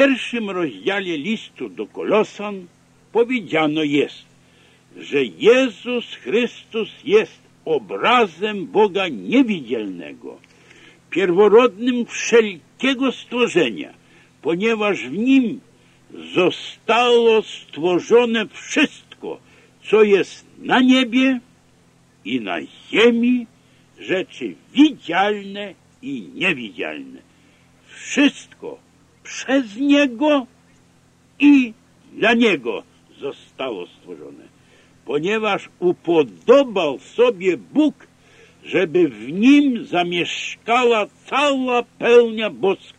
pierwszym rozdziale listu do Kolosan powiedziano jest, że Jezus Chrystus jest obrazem Boga niewidzialnego, pierworodnym wszelkiego stworzenia, ponieważ w Nim zostało stworzone wszystko, co jest na niebie i na ziemi, rzeczy widzialne i niewidzialne. Wszystko przez Niego i dla Niego zostało stworzone. Ponieważ upodobał sobie Bóg, żeby w Nim zamieszkała cała pełnia boska.